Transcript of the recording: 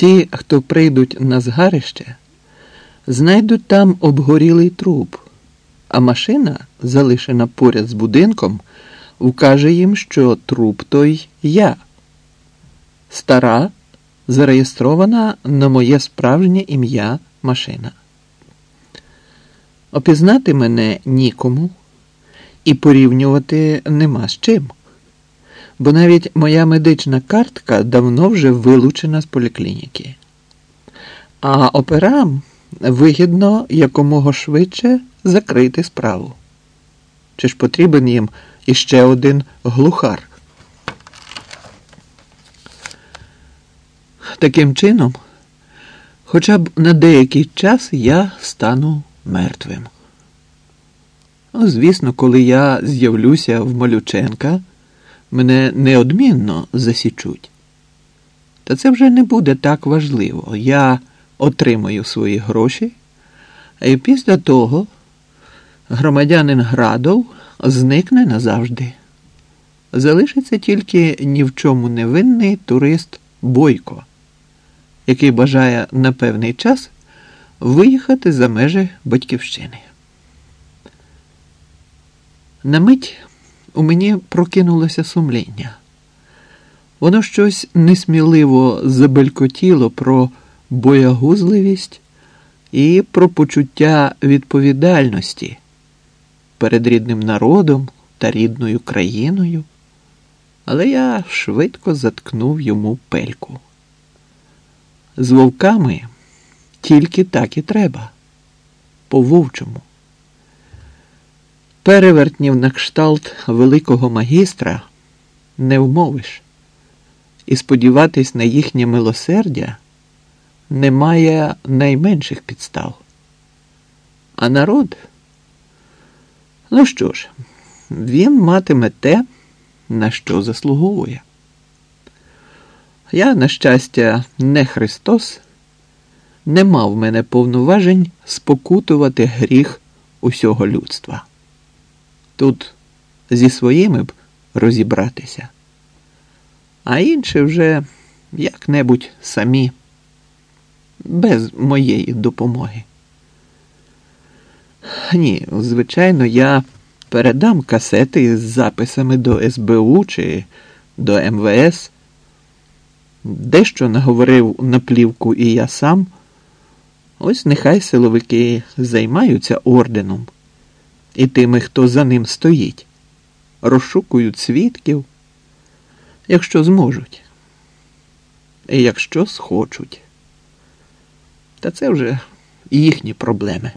Ті, хто прийдуть на згарище, знайдуть там обгорілий труп, а машина, залишена поряд з будинком, вкаже їм, що труп той я. Стара, зареєстрована на моє справжнє ім'я машина. Опізнати мене нікому і порівнювати нема з чим. Бо навіть моя медична картка давно вже вилучена з поліклініки. А операм вигідно якомога швидше закрити справу. Чи ж потрібен їм іще один глухар? Таким чином, хоча б на деякий час я стану мертвим. Ну, Звісно, коли я з'явлюся в Малюченка, мене неодмінно засічуть. Та це вже не буде так важливо. Я отримаю свої гроші, і після того громадянин Градов зникне назавжди. Залишиться тільки ні в чому невинний турист Бойко, який бажає на певний час виїхати за межі батьківщини. На мить у мені прокинулося сумління. Воно щось несміливо забелькотіло про боягузливість і про почуття відповідальності перед рідним народом та рідною країною, але я швидко заткнув йому пельку. З вовками тільки так і треба, по вовчому. Перевертнів на кшталт великого магістра не вмовиш, і сподіватись на їхнє милосердя немає найменших підстав. А народ, ну що ж, він матиме те, на що заслуговує. Я, на щастя, не Христос, не мав мене повноважень спокутувати гріх усього людства. Тут зі своїми б розібратися, а інші вже як-небудь самі, без моєї допомоги. Ні, звичайно, я передам касети з записами до СБУ чи до МВС. Дещо наговорив на плівку і я сам. Ось нехай силовики займаються орденом і тими, хто за ним стоїть, розшукують свідків, якщо зможуть, і якщо схочуть. Та це вже їхні проблеми.